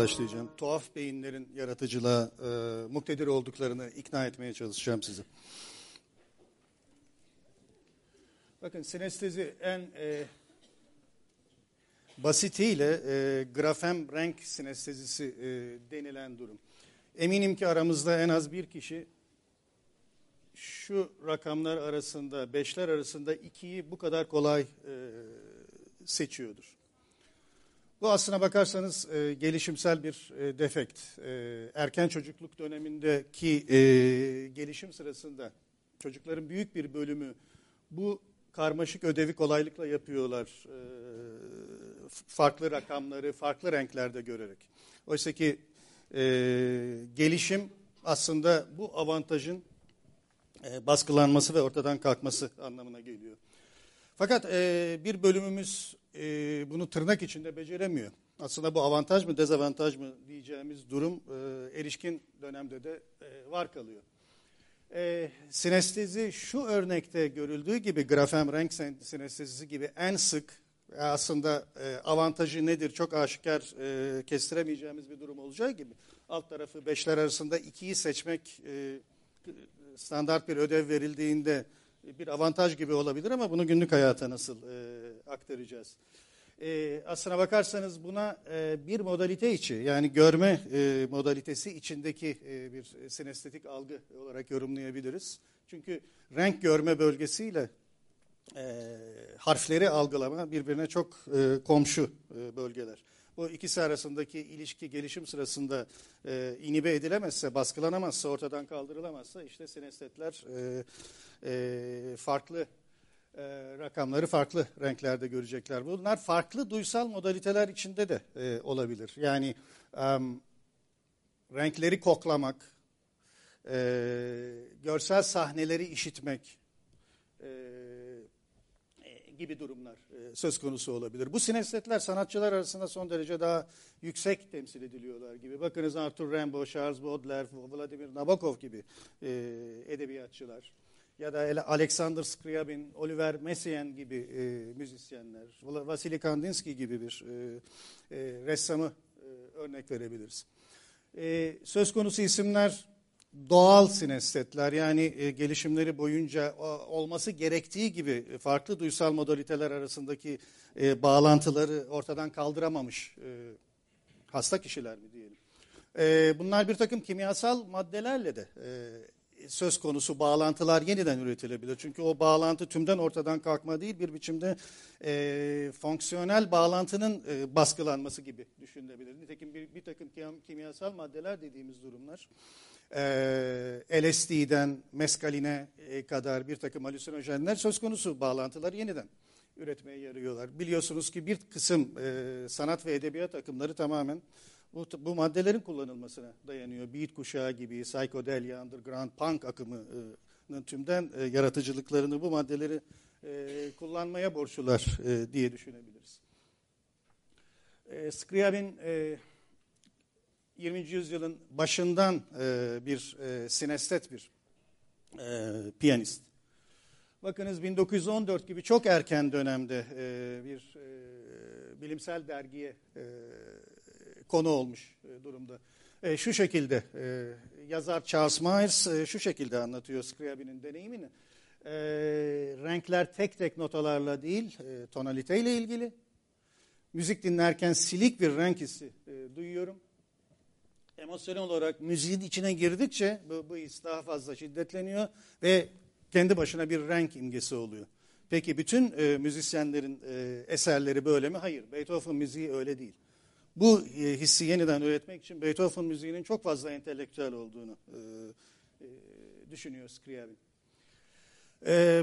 başlayacağım. Tuhaf beyinlerin yaratıcılığa e, muktedir olduklarını ikna etmeye çalışacağım sizi. Bakın sinestezi en e, basitiyle e, grafem renk sinestezisi e, denilen durum. Eminim ki aramızda en az bir kişi şu rakamlar arasında, beşler arasında ikiyi bu kadar kolay e, seçiyordur. Bu aslına bakarsanız e, gelişimsel bir e, defekt. E, erken çocukluk dönemindeki e, gelişim sırasında çocukların büyük bir bölümü bu karmaşık ödevi kolaylıkla yapıyorlar. E, farklı rakamları, farklı renklerde görerek. Oysa ki e, gelişim aslında bu avantajın e, baskılanması ve ortadan kalkması anlamına geliyor. Fakat e, bir bölümümüz e, bunu tırnak içinde beceremiyor. Aslında bu avantaj mı dezavantaj mı diyeceğimiz durum e, erişkin dönemde de e, var kalıyor. E, sinestezi şu örnekte görüldüğü gibi grafem renk sinestezisi gibi en sık aslında e, avantajı nedir çok aşikar e, kestiremeyeceğimiz bir durum olacağı gibi alt tarafı beşler arasında ikiyi seçmek e, standart bir ödev verildiğinde bir avantaj gibi olabilir ama bunu günlük hayata nasıl e, aktaracağız? E, aslına bakarsanız buna e, bir modalite içi yani görme e, modalitesi içindeki e, bir sinestetik algı olarak yorumlayabiliriz. Çünkü renk görme bölgesiyle e, harfleri algılama birbirine çok e, komşu e, bölgeler. Bu ikisi arasındaki ilişki gelişim sırasında e, inibe edilemezse, baskılanamazsa, ortadan kaldırılamazsa işte sinestetler e, e, farklı e, rakamları farklı renklerde görecekler. Bunlar farklı duysal modaliteler içinde de e, olabilir. Yani um, renkleri koklamak, e, görsel sahneleri işitmek, e, gibi durumlar e, söz konusu olabilir. Bu sinestetler sanatçılar arasında son derece daha yüksek temsil ediliyorlar gibi. Bakınız Arthur Rimbaud, Charles Baudelaire, Vladimir Nabokov gibi e, edebiyatçılar ya da Alexander Scriabin, Oliver Messiaen gibi e, müzisyenler, Vasily Kandinsky gibi bir e, e, ressamı e, örnek verebiliriz. E, söz konusu isimler doğal sinestetler yani e, gelişimleri boyunca o, olması gerektiği gibi farklı duysal modaliteler arasındaki e, bağlantıları ortadan kaldıramamış e, hasta kişiler mi diyelim. E, bunlar bir takım kimyasal maddelerle de e, söz konusu bağlantılar yeniden üretilebilir. Çünkü o bağlantı tümden ortadan kalkma değil bir biçimde e, fonksiyonel bağlantının e, baskılanması gibi düşünülebilir. Nitekim bir, bir takım kimyasal maddeler dediğimiz durumlar e, LSD'den meskaline e, kadar bir takım halüsinojenler söz konusu bağlantıları yeniden üretmeye yarıyorlar. Biliyorsunuz ki bir kısım e, sanat ve edebiyat akımları tamamen bu, bu maddelerin kullanılmasına dayanıyor. Beat kuşağı gibi, psychedelia, underground, punk akımının tümden e, yaratıcılıklarını bu maddeleri e, kullanmaya borçlular e, diye düşünebiliriz. E, Scriabin e, 20. yüzyılın başından e, bir e, sinestet bir e, piyanist. Bakınız 1914 gibi çok erken dönemde e, bir e, bilimsel dergiye e, konu olmuş e, durumda. E, şu şekilde e, yazar Charles Myers e, şu şekilde anlatıyor Scriabin'in deneyimini. E, renkler tek tek notalarla değil e, tonaliteyle ilgili. Müzik dinlerken silik bir renk hissi e, duyuyorum emosyonel olarak müziğin içine girdikçe bu, bu his daha fazla şiddetleniyor ve kendi başına bir renk imgesi oluyor. Peki bütün e, müzisyenlerin e, eserleri böyle mi? Hayır. Beethoven müziği öyle değil. Bu e, hissi yeniden üretmek için Beethoven müziğinin çok fazla entelektüel olduğunu e, e, düşünüyor Scriabin.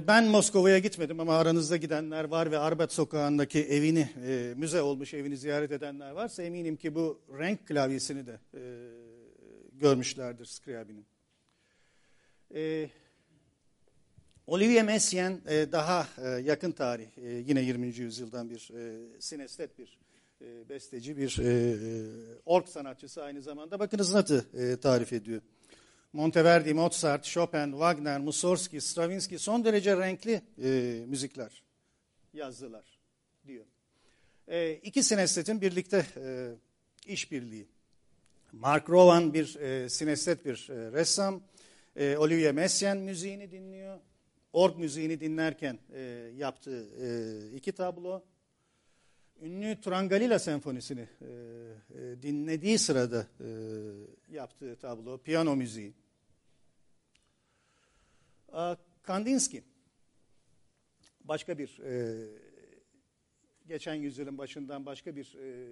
Ben Moskova'ya gitmedim ama aranızda gidenler var ve Arbat Sokağı'ndaki evini, müze olmuş evini ziyaret edenler varsa eminim ki bu renk klavyesini de görmüşlerdir Scriabin'in. Olivier Messiaen daha yakın tarih, yine 20. yüzyıldan bir sinestet bir e, besteci, bir e, e, ork sanatçısı aynı zamanda. Bakınız nasıl e, tarif ediyor. Monteverdi, Mozart, Chopin, Wagner, Mussorgsky, Stravinsky son derece renkli e, müzikler yazdılar diyor. E, iki sinestetin birlikte e, işbirliği. Mark Rowan bir e, sinestet bir e, ressam. E, Olivier Messiaen müziğini dinliyor. Org müziğini dinlerken e, yaptığı e, iki tablo. Ünlü Turangalila senfonisini e, e, dinlediği sırada e, yaptığı tablo, piyano müziği. A, Kandinsky, başka bir e, geçen yüzyılın başından başka bir e,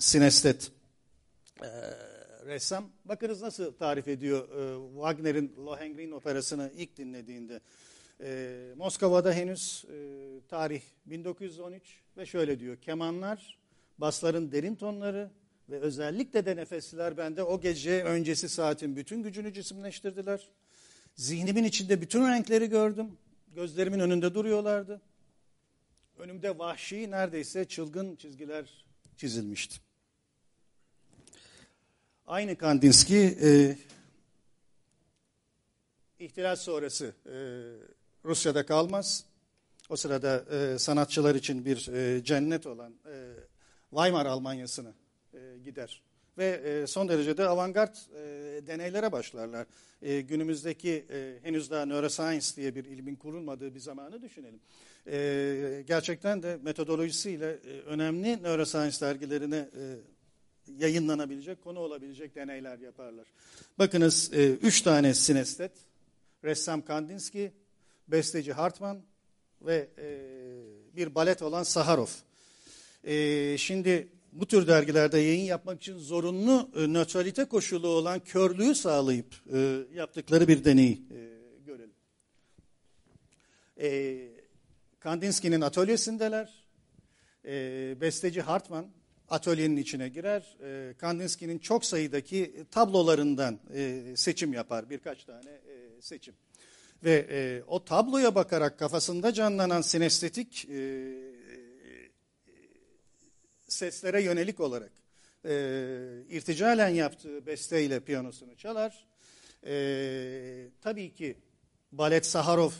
sinestet e, ressam. Bakınız nasıl tarif ediyor e, Wagner'in Lohengrin operasını ilk dinlediğinde. E, Moskova'da henüz e, tarih 1913 ve şöyle diyor. Kemanlar, basların derin tonları ve özellikle de nefesler bende o gece öncesi saatin bütün gücünü cisimleştirdiler. Zihnimin içinde bütün renkleri gördüm. Gözlerimin önünde duruyorlardı. Önümde vahşi neredeyse çılgın çizgiler çizilmişti. Aynı Kandinsky e, ihtilal sonrası e, Rusya'da kalmaz. O sırada e, sanatçılar için bir e, cennet olan e, Weimar Almanyası'na e, gider. Ve e, son derece de avantgard e, deneylere başlarlar. E, günümüzdeki e, henüz daha neuroscience diye bir ilmin kurulmadığı bir zamanı düşünelim. E, gerçekten de metodolojisiyle e, önemli neuroscience dergilerine e, yayınlanabilecek, konu olabilecek deneyler yaparlar. Bakınız e, üç tane sinestet, ressam Kandinsky, besteci Hartman ve e, bir balet olan Saharov. E, şimdi bu tür dergilerde yayın yapmak için zorunlu e, nötralite koşulu olan körlüğü sağlayıp e, yaptıkları bir deneyi e, görelim. E, Kandinsky'nin atölyesindeler. E, besteci Hartman atölyenin içine girer. E, Kandinsky'nin çok sayıdaki tablolarından e, seçim yapar. Birkaç tane e, seçim. Ve e, o tabloya bakarak kafasında canlanan sinestetik e, seslere yönelik olarak e, irticalen yaptığı besteyle piyanosunu çalar. E, tabii ki Balet Saharov, e,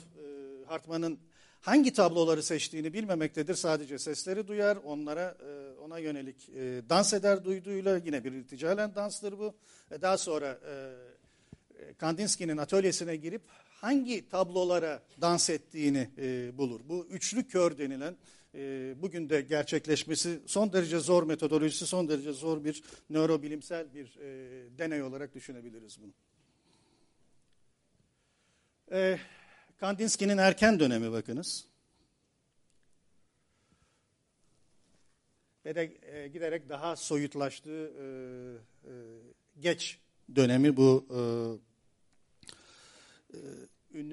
Hartman'ın hangi tabloları seçtiğini bilmemektedir. Sadece sesleri duyar, onlara e, ona yönelik e, dans eder duyduğuyla yine bir irticalen danstır bu. E, daha sonra e, Kandinsky'nin atölyesine girip hangi tablolara dans ettiğini e, bulur. Bu üçlü kör denilen e, bugün de gerçekleşmesi son derece zor metodolojisi, son derece zor bir nörobilimsel bir e, deney olarak düşünebiliriz bunu. E, Kandinsky'nin erken dönemi bakınız. Ve de e, giderek daha soyutlaştığı e, e, geç dönemi bu e,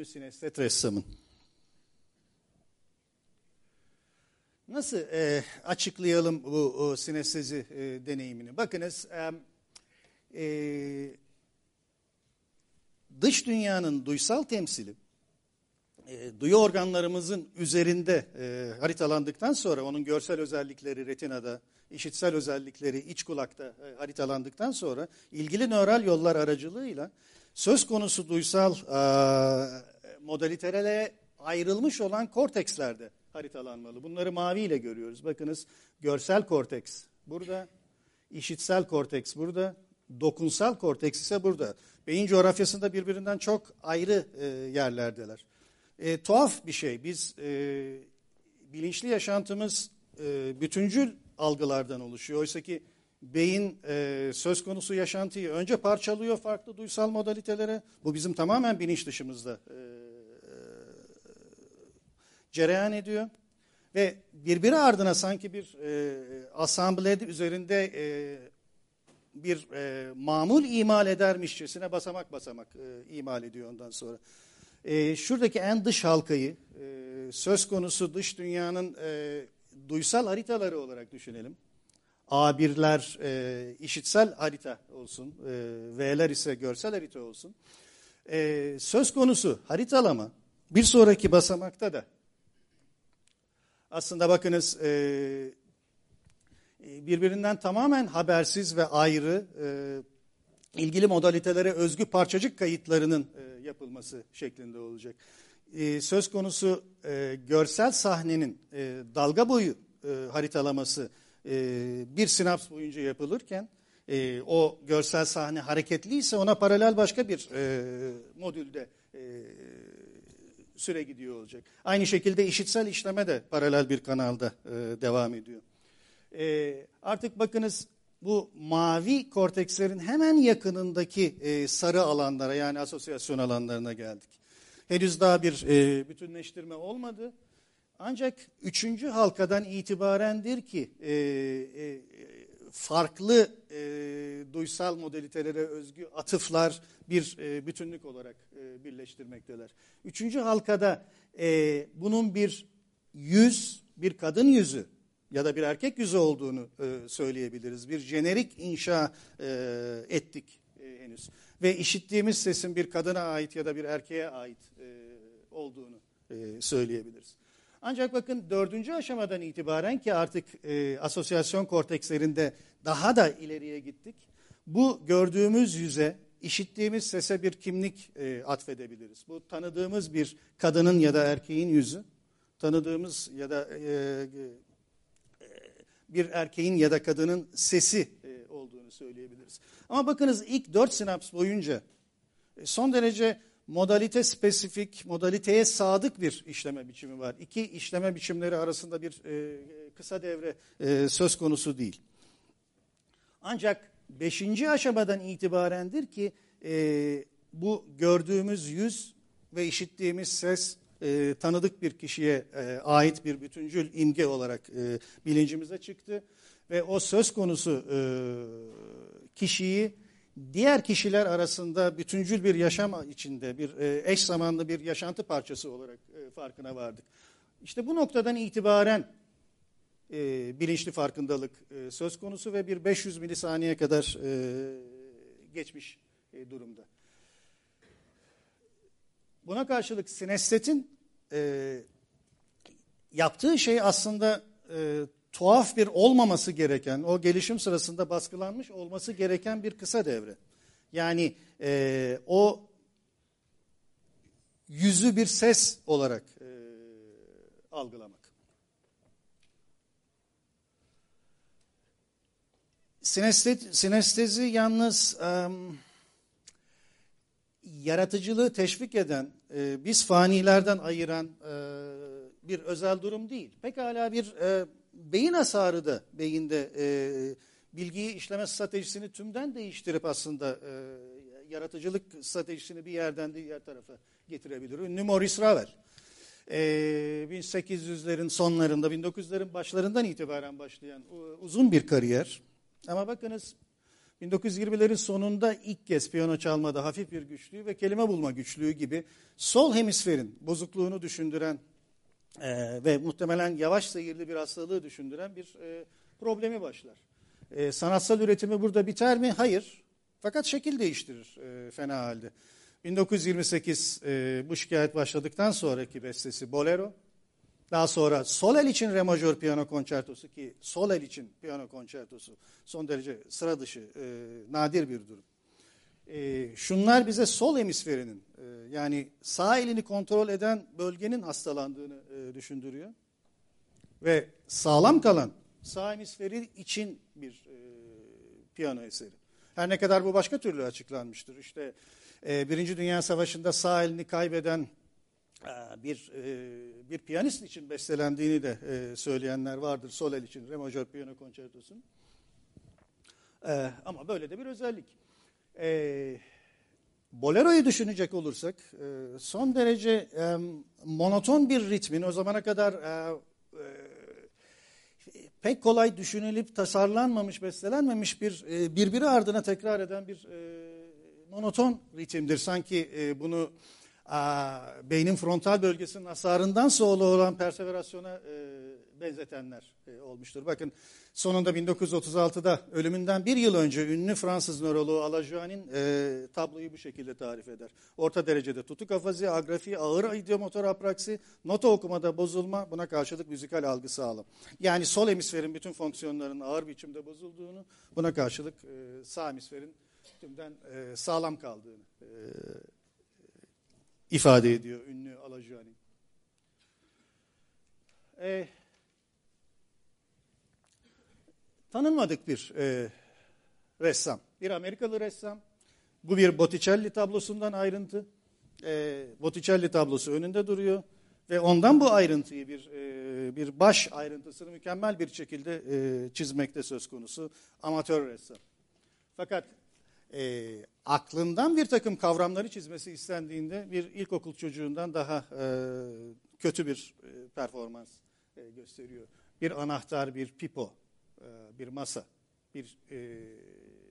ünlü sinestet ressamın. Nasıl e, açıklayalım bu o sinestezi e, deneyimini? Bakınız e, e, dış dünyanın duysal temsili e, duyu organlarımızın üzerinde e, haritalandıktan sonra onun görsel özellikleri retinada, işitsel özellikleri iç kulakta e, haritalandıktan sonra ilgili nöral yollar aracılığıyla söz konusu duysal e, modalitelere ayrılmış olan kortekslerde haritalanmalı. Bunları maviyle görüyoruz. Bakınız görsel korteks burada, işitsel korteks burada, dokunsal korteks ise burada. Beyin coğrafyasında birbirinden çok ayrı e, yerlerdeler. E, tuhaf bir şey. Biz e, bilinçli yaşantımız e, bütüncül algılardan oluşuyor. Oysa ki beyin e, söz konusu yaşantıyı önce parçalıyor farklı duysal modalitelere. Bu bizim tamamen bilinç dışımızda e, cereyan ediyor. Ve birbiri ardına sanki bir e, asamblede üzerinde e, bir e, mamul imal edermişçesine basamak basamak e, imal ediyor ondan sonra. E, şuradaki en dış halkayı e, söz konusu dış dünyanın e, duysal haritaları olarak düşünelim. A1'ler e, işitsel harita olsun, e, V'ler ise görsel harita olsun. E, söz konusu haritalama bir sonraki basamakta da aslında bakınız e, birbirinden tamamen habersiz ve ayrı e, ilgili modalitelere özgü parçacık kayıtlarının e, yapılması şeklinde olacak. E, söz konusu e, görsel sahnenin e, dalga boyu e, haritalaması e, bir sinaps boyunca yapılırken e, o görsel sahne hareketliyse ona paralel başka bir e, modülde e, süre gidiyor olacak. Aynı şekilde işitsel işleme de paralel bir kanalda e, devam ediyor. E, artık bakınız bu mavi kortekslerin hemen yakınındaki e, sarı alanlara yani asosyasyon alanlarına geldik. Henüz daha bir e, bütünleştirme olmadı. Ancak üçüncü halkadan itibarendir ki e, e, farklı e, duysal modalitelere özgü atıflar bir e, bütünlük olarak e, birleştirmekteler. Üçüncü halkada e, bunun bir yüz, bir kadın yüzü ya da bir erkek yüzü olduğunu e, söyleyebiliriz. Bir jenerik inşa e, ettik e, henüz. Ve işittiğimiz sesin bir kadına ait ya da bir erkeğe ait e, olduğunu e, söyleyebiliriz. Ancak bakın dördüncü aşamadan itibaren ki artık e, asosyasyon kortekslerinde daha da ileriye gittik. Bu gördüğümüz yüze, işittiğimiz sese bir kimlik e, atfedebiliriz. Bu tanıdığımız bir kadının ya da erkeğin yüzü, tanıdığımız ya da e, e, bir erkeğin ya da kadının sesi e, olduğunu söyleyebiliriz. Ama bakınız ilk dört sinaps boyunca e, son derece modalite spesifik, modaliteye sadık bir işleme biçimi var. İki işleme biçimleri arasında bir e, kısa devre e, söz konusu değil. Ancak beşinci aşamadan itibarendir ki e, bu gördüğümüz yüz ve işittiğimiz ses e, tanıdık bir kişiye e, ait bir bütüncül imge olarak e, bilincimize çıktı. Ve o söz konusu e, kişiyi diğer kişiler arasında bütüncül bir yaşam içinde bir e, eş zamanlı bir yaşantı parçası olarak e, farkına vardık. İşte bu noktadan itibaren e, bilinçli farkındalık söz konusu ve bir 500 milisaniye kadar geçmiş durumda. Buna karşılık sinestetin yaptığı şey aslında tuhaf bir olmaması gereken, o gelişim sırasında baskılanmış olması gereken bir kısa devre. Yani e, o yüzü bir ses olarak e, algılamak. Sinestezi, sinestezi yalnız e, yaratıcılığı teşvik eden, e, biz fanilerden ayıran e, bir özel durum değil. Pekala bir e, beyin hasarı da beyinde e, bilgiyi işleme stratejisini tümden değiştirip aslında e, yaratıcılık stratejisini bir yerden diğer tarafa getirebilir. Ünlü Maurice Ravel. E, 1800'lerin sonlarında, 1900'lerin başlarından itibaren başlayan uzun bir kariyer. Ama bakınız 1920'lerin sonunda ilk kez piyano çalmada hafif bir güçlüğü ve kelime bulma güçlüğü gibi sol hemisferin bozukluğunu düşündüren e, ve muhtemelen yavaş seyirli bir hastalığı düşündüren bir e, problemi başlar. E, sanatsal üretimi burada biter mi? Hayır. Fakat şekil değiştirir e, fena halde. 1928 e, bu şikayet başladıktan sonraki bestesi Bolero. Daha sonra sol el için re majör piyano konçertosu ki sol el için piyano konçertosu son derece sıra dışı, e, nadir bir durum. E, şunlar bize sol hemisferinin e, yani sağ elini kontrol eden bölgenin hastalandığını e, düşündürüyor. Ve sağlam kalan sağ hemisferi için bir e, piyano eseri. Her ne kadar bu başka türlü açıklanmıştır. İşte e, Birinci Dünya Savaşı'nda sağ elini kaybeden e, bir e, bir piyanist için bestelendiğini de e, söyleyenler vardır. Sol el için re majör piyano konçertosunun. E, ama böyle de bir özellik. E, Bolero'yu düşünecek olursak e, son derece e, monoton bir ritmin o zamana kadar e, e, pek kolay düşünülüp tasarlanmamış, bestelenmemiş bir e, birbiri ardına tekrar eden bir e, monoton ritimdir. Sanki e, bunu a, beynin frontal bölgesinin hasarından sonra olan perseverasyona e, benzetenler e, olmuştur. Bakın sonunda 1936'da ölümünden bir yıl önce ünlü Fransız nöroloğu Alajuan'in e, tabloyu bu şekilde tarif eder. Orta derecede tutuk afazi, agrafi, ağır ideomotor apraksi, nota okumada bozulma, buna karşılık müzikal algı sağlam. Yani sol hemisferin bütün fonksiyonlarının ağır biçimde bozulduğunu, buna karşılık e, sağ hemisferin tümden e, sağlam kaldığını e, ifade ediyor ünlü Alajuan'in. E, tanınmadık bir e, ressam. Bir Amerikalı ressam. Bu bir Botticelli tablosundan ayrıntı. E, Botticelli tablosu önünde duruyor. Ve ondan bu ayrıntıyı bir e, bir baş ayrıntısını mükemmel bir şekilde e, çizmekte söz konusu amatör ressam. Fakat e, aklından bir takım kavramları çizmesi istendiğinde bir ilkokul çocuğundan daha e, kötü bir e, performans gösteriyor. Bir anahtar, bir pipo, bir masa, bir e,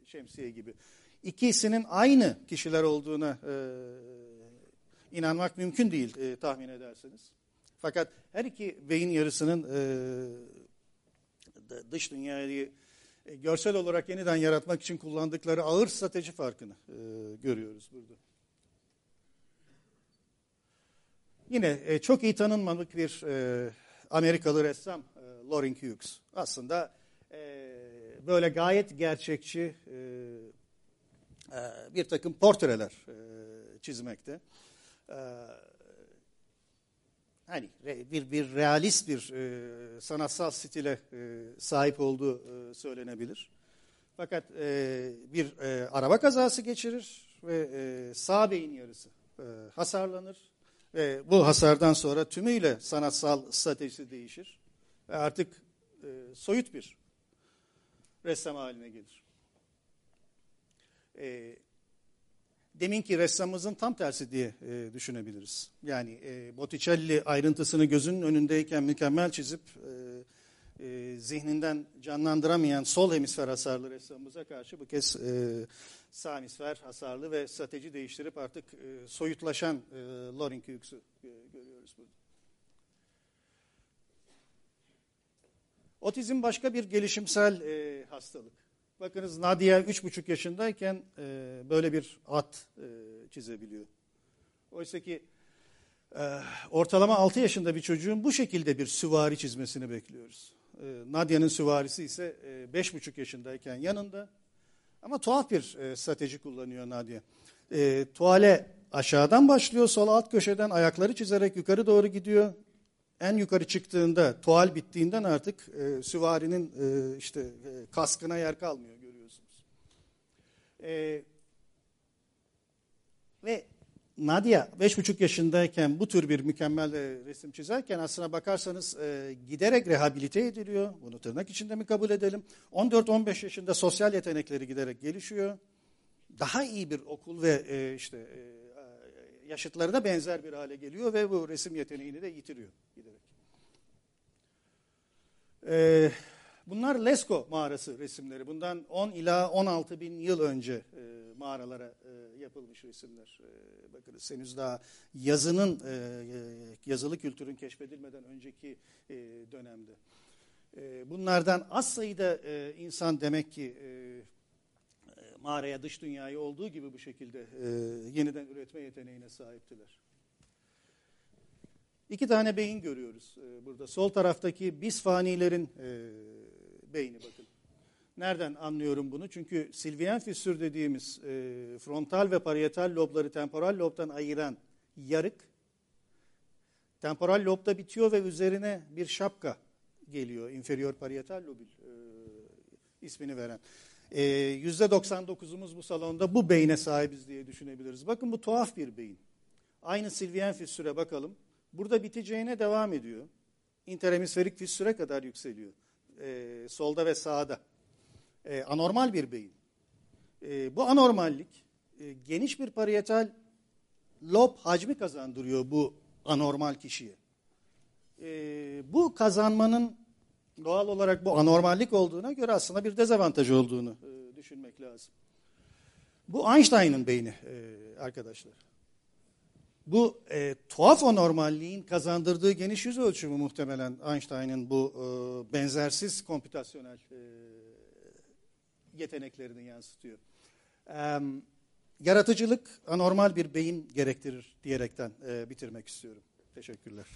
şemsiye gibi. İkisinin aynı kişiler olduğuna e, inanmak mümkün değil e, tahmin ederseniz. Fakat her iki beyin yarısının e, dış dünyayı e, görsel olarak yeniden yaratmak için kullandıkları ağır strateji farkını e, görüyoruz burada. Yine e, çok iyi tanınmadık bir e, Amerikalı ressam e, Loring Hughes. Aslında e, böyle gayet gerçekçi e, e, bir takım portreler e, çizmekte. Hani bir bir realist bir sanatsal stile sahip olduğu söylenebilir. Fakat bir araba kazası geçirir ve sağ beyin yarısı hasarlanır ve bu hasardan sonra tümüyle sanatsal stratejisi değişir ve artık soyut bir ressam haline gelir. E, deminki ressamımızın tam tersi diye e, düşünebiliriz. Yani e, Botticelli ayrıntısını gözünün önündeyken mükemmel çizip e, e, zihninden canlandıramayan sol hemisfer hasarlı ressamımıza karşı bu kez e, sağ hemisfer hasarlı ve strateji değiştirip artık e, soyutlaşan e, Loring Hughes'u e, görüyoruz burada. Otizm başka bir gelişimsel e, hastalık. Bakınız Nadia üç buçuk yaşındayken e, böyle bir at e, çizebiliyor. Oysa ki e, ortalama altı yaşında bir çocuğun bu şekilde bir süvari çizmesini bekliyoruz. E, Nadia'nın süvarisi ise e, beş buçuk yaşındayken yanında. Ama tuhaf bir e, strateji kullanıyor Nadia. E, tuale aşağıdan başlıyor, sol alt köşeden ayakları çizerek yukarı doğru gidiyor en yukarı çıktığında, tuval bittiğinden artık e, süvarinin e, işte e, kaskına yer kalmıyor görüyorsunuz. E, ve Nadia beş buçuk yaşındayken bu tür bir mükemmel e, resim çizerken aslına bakarsanız e, giderek rehabilite ediliyor. Bunu tırnak içinde mi kabul edelim? 14-15 yaşında sosyal yetenekleri giderek gelişiyor. Daha iyi bir okul ve e, işte e, yaşıtları da benzer bir hale geliyor ve bu resim yeteneğini de yitiriyor giderek. Ee, bunlar Lesko mağarası resimleri. Bundan 10 ila 16 bin yıl önce e, mağaralara e, yapılmış resimler. E, bakınız henüz daha yazının, e, e yazılı kültürün keşfedilmeden önceki e, dönemde. E, bunlardan az sayıda e, insan demek ki mağaraya dış dünyayı olduğu gibi bu şekilde e, yeniden üretme yeteneğine sahiptiler. İki tane beyin görüyoruz e, burada. Sol taraftaki biz fanilerin e, beyni bakın. Nereden anlıyorum bunu? Çünkü silviyen fissür dediğimiz e, frontal ve parietal lobları temporal lobdan ayıran yarık temporal lobda bitiyor ve üzerine bir şapka geliyor. Inferior parietal lobül e, ismini veren. E, %99'umuz bu salonda bu beyne sahibiz diye düşünebiliriz. Bakın bu tuhaf bir beyin. Aynı Silvien fissüre bakalım. Burada biteceğine devam ediyor. İnterhemisferik fissüre kadar yükseliyor. E, solda ve sağda. E, anormal bir beyin. E, bu anormallik e, geniş bir parietal lob hacmi kazandırıyor bu anormal kişiye. E, bu kazanmanın doğal olarak bu anormallik olduğuna göre aslında bir dezavantaj olduğunu e, düşünmek lazım. Bu Einstein'ın beyni e, arkadaşlar. Bu e, tuhaf anormalliğin kazandırdığı geniş yüz ölçümü muhtemelen Einstein'ın bu e, benzersiz kompütasyonel e, yeteneklerini yansıtıyor. E, yaratıcılık anormal bir beyin gerektirir diyerekten e, bitirmek istiyorum. Teşekkürler.